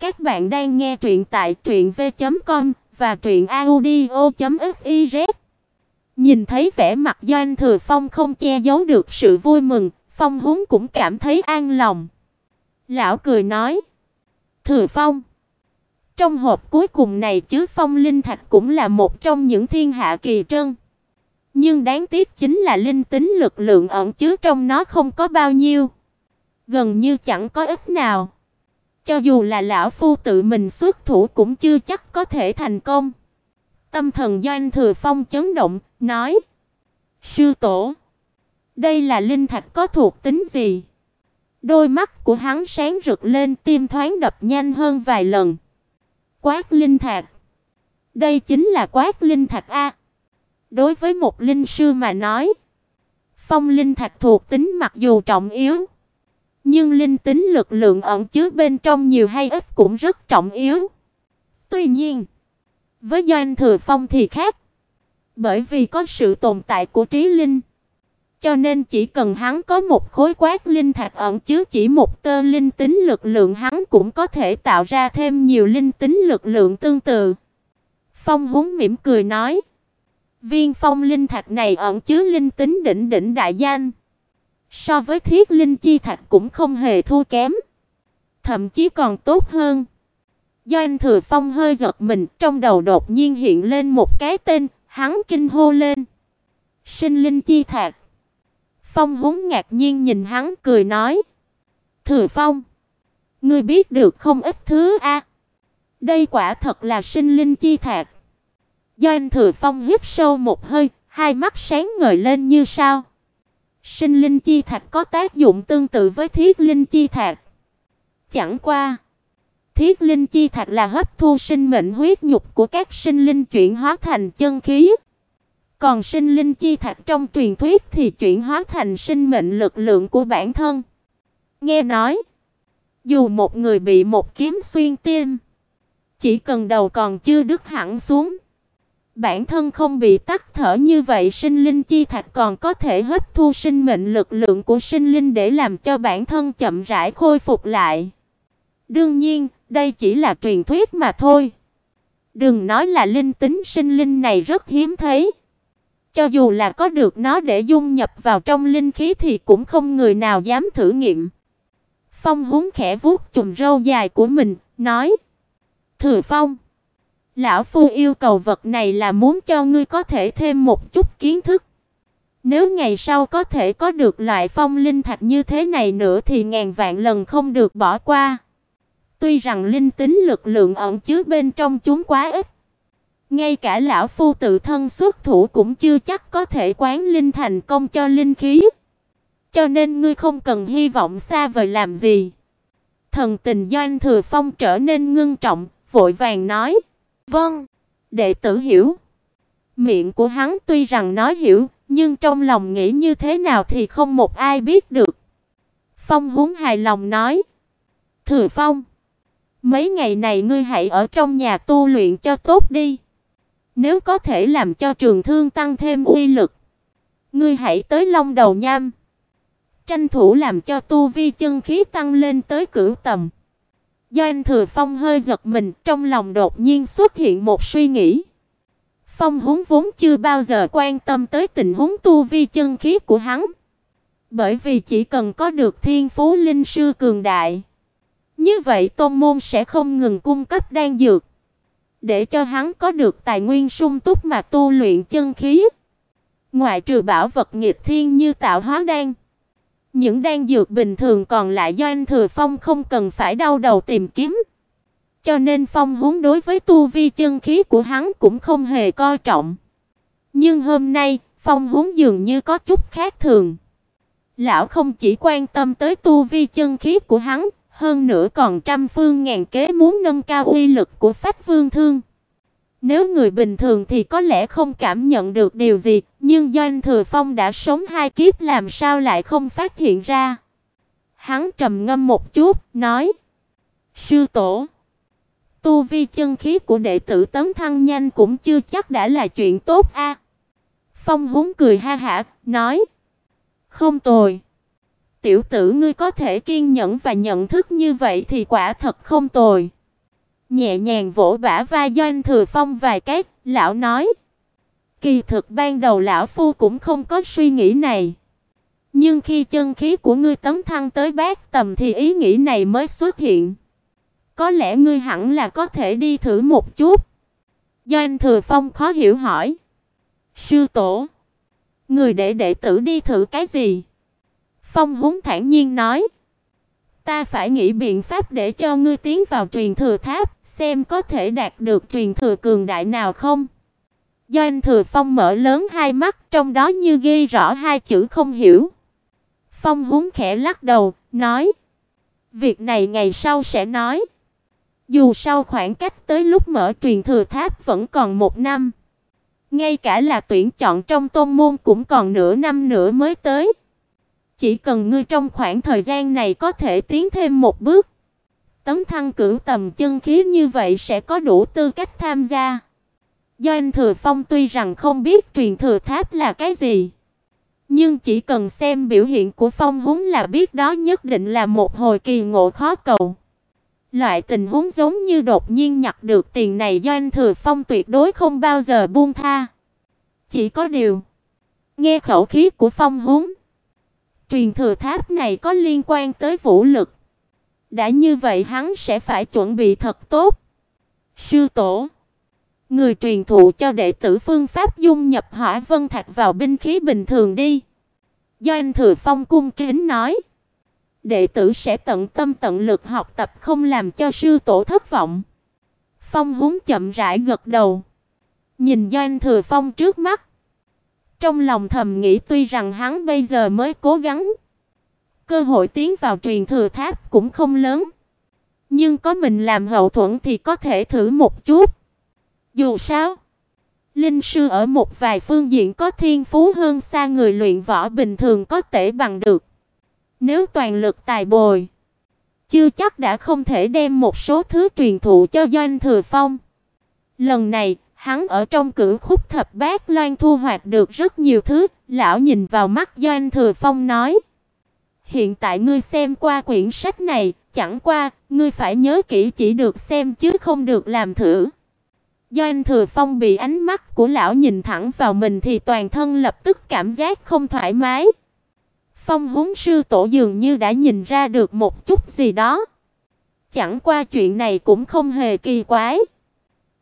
Các bạn đang nghe truyện tại truyệnv.com và truyệnaudio.fiz. Nhìn thấy vẻ mặt Doanh Thừa Phong không che giấu được sự vui mừng, Phong Húng cũng cảm thấy an lòng. Lão cười nói: "Thừa Phong, trong hộp cuối cùng này chứa Phong linh thạch cũng là một trong những thiên hạ kỳ trân. Nhưng đáng tiếc chính là linh tính lực lượng ẩn chứa trong nó không có bao nhiêu, gần như chẳng có ít nào." Cho dù là lão phu tự mình xuất thủ cũng chưa chắc có thể thành công. Tâm thần Doanh Thừa Phong chấn động, nói: "Sư tổ, đây là linh thạch có thuộc tính gì?" Đôi mắt của hắn sáng rực lên, tim thoáng đập nhanh hơn vài lần. Quát linh thạch. Đây chính là quát linh thạch a. Đối với một linh sư mà nói, phong linh thạch thuộc tính mặc dù trọng yếu, nhưng linh tính lực lượng ẩn chứa bên trong nhiều hay ít cũng rất trọng yếu. Tuy nhiên, với Doanh Thừa Phong thì khác, bởi vì có sự tồn tại của trí linh, cho nên chỉ cần hắn có một khối quát linh thạch ẩn chứa chỉ một tơ linh tính lực lượng hắn cũng có thể tạo ra thêm nhiều linh tính lực lượng tương tự. Phong Húng mỉm cười nói: "Viên phong linh thạch này ẩn chứa linh tính đỉnh đỉnh đại danh, So với thiết linh chi thạch cũng không hề thua kém, thậm chí còn tốt hơn. Do anh Thừa Phong hơi giật mình, trong đầu đột nhiên hiện lên một cái tên, hắn kinh hô lên. Sinh linh chi thạch. Phong húng ngạc nhiên nhìn hắn cười nói: "Thừa Phong, ngươi biết được không ít thứ a. Đây quả thật là sinh linh chi thạch." Do anh Thừa Phong hít sâu một hơi, hai mắt sáng ngời lên như sao. Sinh linh chi thạch có tác dụng tương tự với thiết linh chi thạch. Chẳng qua, thiết linh chi thạch là hấp thu sinh mệnh huyết nhục của các sinh linh chuyển hóa thành chân khí. Còn sinh linh chi thạch trong truyền thuyết thì chuyển hóa thành sinh mệnh lực lượng của bản thân. Nghe nói, dù một người bị một kiếm xuyên tim, chỉ cần đầu còn chưa đứt hẳn xuống, bản thân không bị tắc thở như vậy, sinh linh chi thạch còn có thể hấp thu sinh mệnh lực lượng của sinh linh để làm cho bản thân chậm rãi khôi phục lại. Đương nhiên, đây chỉ là truyền thuyết mà thôi. Đừng nói là linh tính sinh linh này rất hiếm thấy. Cho dù là có được nó để dung nhập vào trong linh khí thì cũng không người nào dám thử nghiệm. Phong húng khẽ vuốt chùm râu dài của mình, nói: "Thừa Phong, Lão phu yêu cầu vật này là muốn cho ngươi có thể thêm một chút kiến thức. Nếu ngày sau có thể có được loại phong linh thạch như thế này nữa thì ngàn vạn lần không được bỏ qua. Tuy rằng linh tính lực lượng ẩn chứa bên trong chúng quá ít, ngay cả lão phu tự thân xuất thủ cũng chưa chắc có thể quán linh thành công cho linh khí. Cho nên ngươi không cần hy vọng xa vời làm gì. Thần tình Doanh Thừa Phong trở nên ngưng trọng, vội vàng nói: Vâng, đệ tử hiểu. Miệng của hắn tuy rằng nói hiểu, nhưng trong lòng nghĩ như thế nào thì không một ai biết được. Phong huống hài lòng nói: "Thừa Phong, mấy ngày này ngươi hãy ở trong nhà tu luyện cho tốt đi. Nếu có thể làm cho trường thương tăng thêm uy lực, ngươi hãy tới Long Đầu Nham, tranh thủ làm cho tu vi chân khí tăng lên tới cửu tầm." Doanh Thừa Phong hơi giật mình, trong lòng đột nhiên xuất hiện một suy nghĩ. Phong Húng vốn chưa bao giờ quan tâm tới tình huống tu vi chân khí của hắn, bởi vì chỉ cần có được Thiên Phú linh sư cường đại, như vậy tôn môn sẽ không ngừng cung cấp đan dược, để cho hắn có được tài nguyên sung túc mà tu luyện chân khí. Ngoại trừ bảo vật nghịch thiên như tạo hóa đan, những đan dược bình thường còn lại do anh Thừa Phong không cần phải đau đầu tìm kiếm. Cho nên Phong huống đối với tu vi chân khí của hắn cũng không hề coi trọng. Nhưng hôm nay, Phong huống dường như có chút khác thường. Lão không chỉ quan tâm tới tu vi chân khí của hắn, hơn nữa còn trăm phương ngàn kế muốn nâng cao uy lực của Phách Vương Thương. Nếu người bình thường thì có lẽ không cảm nhận được điều gì, nhưng Doanh Thừa Phong đã sống hai kiếp làm sao lại không phát hiện ra. Hắn trầm ngâm một chút, nói: "Sư tổ, tu vi chân khí của đệ tử tấm thăng nhanh cũng chưa chắc đã là chuyện tốt a." Phong Húng cười ha hả, nói: "Không tồi. Tiểu tử ngươi có thể kiên nhẫn và nhận thức như vậy thì quả thật không tồi." Nhẹ nhàng vỗ bả vai Doanh Thừa Phong vài cái, lão nói: "Kỳ thực ban đầu lão phu cũng không có suy nghĩ này, nhưng khi chân khí của ngươi tấn thăng tới bát tầm thì ý nghĩ này mới xuất hiện. Có lẽ ngươi hẳn là có thể đi thử một chút." Doanh Thừa Phong khó hiểu hỏi: "Sư tổ, người để đệ tử đi thử cái gì?" Phong Húng thản nhiên nói: Ta phải nghĩ biện pháp để cho ngươi tiến vào truyền thừa tháp, xem có thể đạt được truyền thừa cường đại nào không. Doanh Thừa Phong mở lớn hai mắt, trong đó như ghi rõ hai chữ không hiểu. Phong húng khẽ lắc đầu, nói: "Việc này ngày sau sẽ nói. Dù sau khoảng cách tới lúc mở truyền thừa tháp vẫn còn một năm, ngay cả là tuyển chọn trong tôn môn cũng còn nửa năm nữa mới tới." Chỉ cần ngươi trong khoảng thời gian này có thể tiến thêm một bước, tấn thăng cửu tầm chân khí như vậy sẽ có đủ tư cách tham gia. Do anh Thừa Phong tuy rằng không biết truyền thừa tháp là cái gì, nhưng chỉ cần xem biểu hiện của Phong Húng là biết đó nhất định là một hồi kỳ ngộ khó cầu. Loại tình huống giống như đột nhiên nhặt được tiền này do anh Thừa Phong tuyệt đối không bao giờ buông tha. Chỉ có điều, nghe khẩu khí của Phong Húng, Truyền thừa tháp này có liên quan tới vũ lực. Đã như vậy hắn sẽ phải chuẩn bị thật tốt. Sư tổ, người truyền thụ cho đệ tử phương pháp dung nhập hỏa vân thạch vào binh khí bình thường đi. Do anh Thừa Phong cung kính nói, đệ tử sẽ tận tâm tận lực học tập không làm cho sư tổ thất vọng. Phong húng chậm rãi gật đầu, nhìn Doanh Thừa Phong trước mắt, trong lòng thầm nghĩ tuy rằng hắn bây giờ mới cố gắng, cơ hội tiến vào truyền thừa tháp cũng không lớn, nhưng có mình làm hậu thuẫn thì có thể thử một chút. Dù sao, linh sư ở một vài phương diện có thiên phú hơn xa người luyện võ bình thường có thể bằng được. Nếu toàn lực tài bồi, chưa chắc đã không thể đem một số thứ truyền thụ cho Doanh Thừa Phong. Lần này, Hắn ở trong cửu khúc thập bát loan thu hoạch được rất nhiều thứ, lão nhìn vào mắt Doanh Thừa Phong nói: "Hiện tại ngươi xem qua quyển sách này, chẳng qua, ngươi phải nhớ kỹ chỉ được xem chứ không được làm thử." Doanh Thừa Phong bị ánh mắt của lão nhìn thẳng vào mình thì toàn thân lập tức cảm giác không thoải mái. Phong Húng sư tổ dường như đã nhìn ra được một chút gì đó. Chẳng qua chuyện này cũng không hề kỳ quái.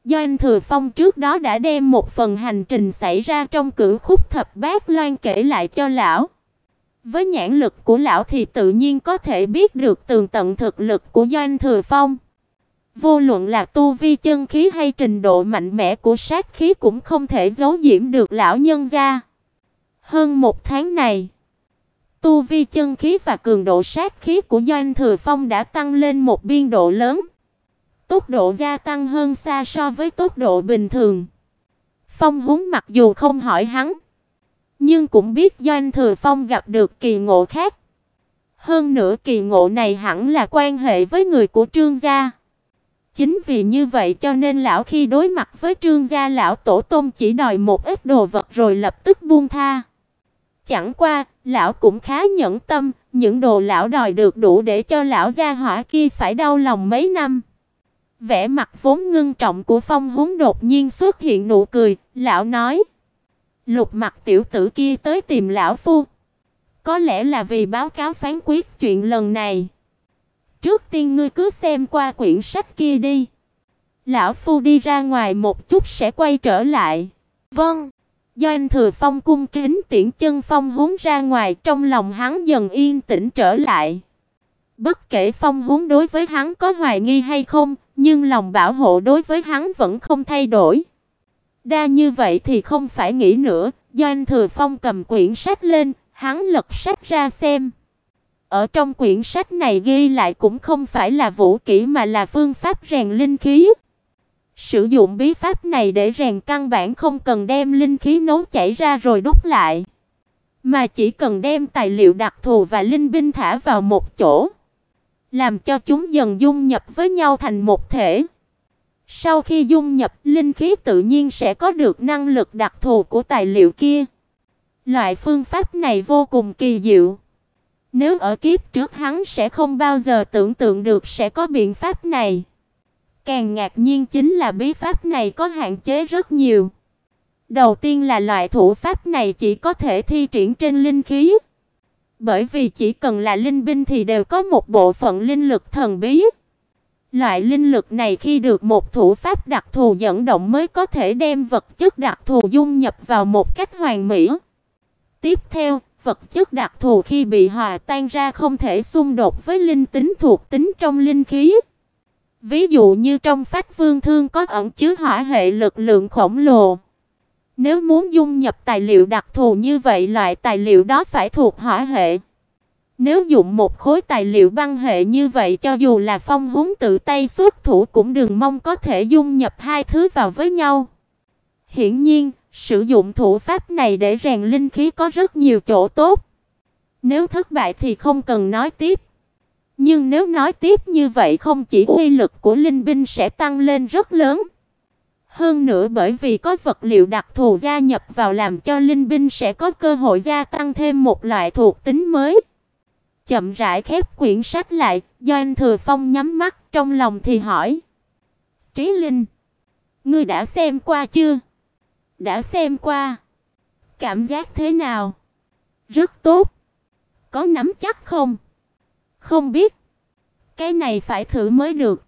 Do anh Thừa Phong trước đó đã đem một phần hành trình xảy ra trong cửu khúc thập bát loan kể lại cho lão. Với nhãn lực của lão thì tự nhiên có thể biết được tường tận thực lực của Doanh Thừa Phong. Vô luận là tu vi chân khí hay trình độ mạnh mẽ của sát khí cũng không thể giấu diễm được lão nhân gia. Hơn một tháng này, tu vi chân khí và cường độ sát khí của Doanh Thừa Phong đã tăng lên một biên độ lớn. Tốc độ gia tăng hơn xa so với tốc độ bình thường. Phong Húng mặc dù không hỏi hắn, nhưng cũng biết Doanh Thừa Phong gặp được kỳ ngộ khác. Hơn nữa kỳ ngộ này hẳn là quan hệ với người của Trương gia. Chính vì như vậy cho nên lão khi đối mặt với Trương gia lão tổ tông chỉ đòi một ít đồ vật rồi lập tức buông tha. Chẳng qua, lão cũng khá nhẫn tâm, những đồ lão đòi được đủ để cho lão gia hỏa kia phải đau lòng mấy năm. Vẻ mặt vốn ngưng trọng của Phong Húng đột nhiên xuất hiện nụ cười, lão nói: "Lục Mặc tiểu tử kia tới tìm lão phu, có lẽ là vì báo cáo phán quyết chuyện lần này. Trước tiên ngươi cứ xem qua quyển sách kia đi. Lão phu đi ra ngoài một chút sẽ quay trở lại." "Vâng." Do anh Thừa Phong cung kính tiễn chân Phong Húng ra ngoài, trong lòng hắn dần yên tĩnh trở lại. Bất kể Phong Húng đối với hắn có hoài nghi hay không, nhưng lòng bảo hộ đối với hắn vẫn không thay đổi. Đa như vậy thì không phải nghĩ nữa, doanh Thừa Phong cầm quyển sách lên, hắn lật sách ra xem. Ở trong quyển sách này ghi lại cũng không phải là vũ kỹ mà là phương pháp rèn linh khí. Sử dụng bí pháp này để rèn căn bản không cần đem linh khí nấu chảy ra rồi đúc lại, mà chỉ cần đem tài liệu đặc thù và linh binh thả vào một chỗ làm cho chúng dần dung nhập với nhau thành một thể. Sau khi dung nhập, linh khí tự nhiên sẽ có được năng lực đặc thù của tài liệu kia. Loại phương pháp này vô cùng kỳ diệu. Nếu ở kiếp trước hắn sẽ không bao giờ tưởng tượng được sẽ có biện pháp này. Càng ngạc nhiên chính là bí pháp này có hạn chế rất nhiều. Đầu tiên là loại thủ pháp này chỉ có thể thi triển trên linh khí. Bởi vì chỉ cần là linh binh thì đều có một bộ phận linh lực thần bí. Loại linh lực này khi được một thủ pháp đặc thù dẫn động mới có thể đem vật chất đặc thù dung nhập vào một cách hoàn mỹ. Tiếp theo, vật chất đặc thù khi bị hòa tan ra không thể xung đột với linh tính thuộc tính trong linh khí. Ví dụ như trong Phách Vương Thương có ẩn chứa hỏa hệ lực lượng khổng lồ. Nếu muốn dung nhập tài liệu đặc thù như vậy, loại tài liệu đó phải thuộc hỏa hệ. Nếu dùng một khối tài liệu băng hệ như vậy cho dù là Phong Húng tự tay xuất thủ cũng đừng mong có thể dung nhập hai thứ vào với nhau. Hiển nhiên, sử dụng thủ pháp này để rèn linh khí có rất nhiều chỗ tốt. Nếu thất bại thì không cần nói tiếp. Nhưng nếu nói tiếp như vậy không chỉ uy lực của linh binh sẽ tăng lên rất lớn. Hơn nữa bởi vì có vật liệu đặc thù gia nhập vào làm cho linh binh sẽ có cơ hội gia tăng thêm một loại thuộc tính mới. Chậm rãi khép quyển sách lại, Doanh Thừa Phong nhắm mắt, trong lòng thì hỏi: "Trí Linh, ngươi đã xem qua chưa?" "Đã xem qua." "Cảm giác thế nào?" "Rất tốt." "Có nắm chắc không?" "Không biết." "Cái này phải thử mới được."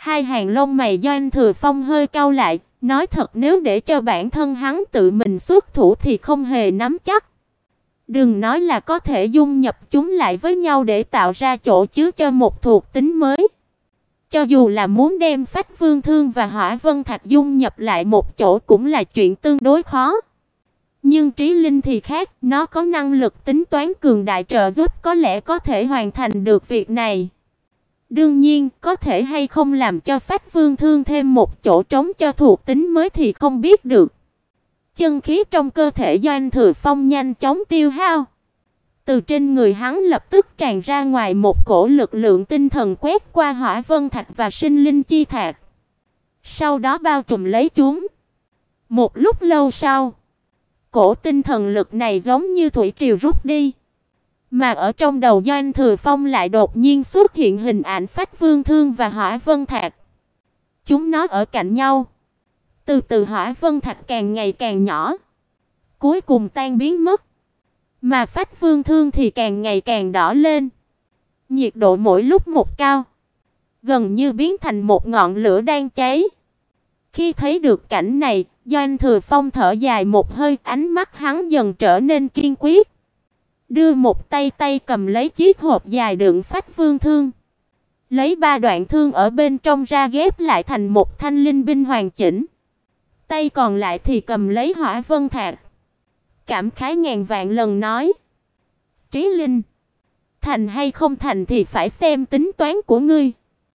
Hai hàng lông mày Doanh Thừa Phong hơi cau lại, nói thật nếu để cho bản thân hắn tự mình xuất thủ thì không hề nắm chắc. Đừng nói là có thể dung nhập chúng lại với nhau để tạo ra chỗ chứa cho một thuộc tính mới. Cho dù là muốn đem Phách Vương Thương và Hỏa Vân Thạch dung nhập lại một chỗ cũng là chuyện tương đối khó. Nhưng trí linh thì khác, nó có năng lực tính toán cường đại trợ giúp có lẽ có thể hoàn thành được việc này. Đương nhiên, có thể hay không làm cho Phách Vương Thương thêm một chỗ trống cho thuộc tính mới thì không biết được. Chân khí trong cơ thể Doanh Thừa Phong nhanh chóng tiêu hao. Từ trên người hắn lập tức tràn ra ngoài một cổ lực lượng tinh thần quét qua Hỏa Vân Thạch và Sinh Linh Chi Thạch. Sau đó bao trùm lấy chúng. Một lúc lâu sau, cổ tinh thần lực này giống như thủy triều rút đi. Mà ở trong đầu Doanh Thừa Phong lại đột nhiên xuất hiện hình ảnh Phách Vương Thương và Hỏa Vân Thạch. Chúng nó ở cạnh nhau. Từ từ Hỏa Vân Thạch càng ngày càng nhỏ, cuối cùng tan biến mất. Mà Phách Vương Thương thì càng ngày càng đỏ lên. Nhiệt độ mỗi lúc một cao, gần như biến thành một ngọn lửa đang cháy. Khi thấy được cảnh này, Doanh Thừa Phong thở dài một hơi, ánh mắt hắn dần trở nên kiên quyết đưa một tay tay cầm lấy chiếc hộp dài đựng phách vương thương. Lấy ba đoạn thương ở bên trong ra ghép lại thành một thanh linh binh hoàn chỉnh. Tay còn lại thì cầm lấy hỏa vân thạch. Cảm khái ngàn vạn lần nói: "Trí Linh, thành hay không thành thì phải xem tính toán của ngươi.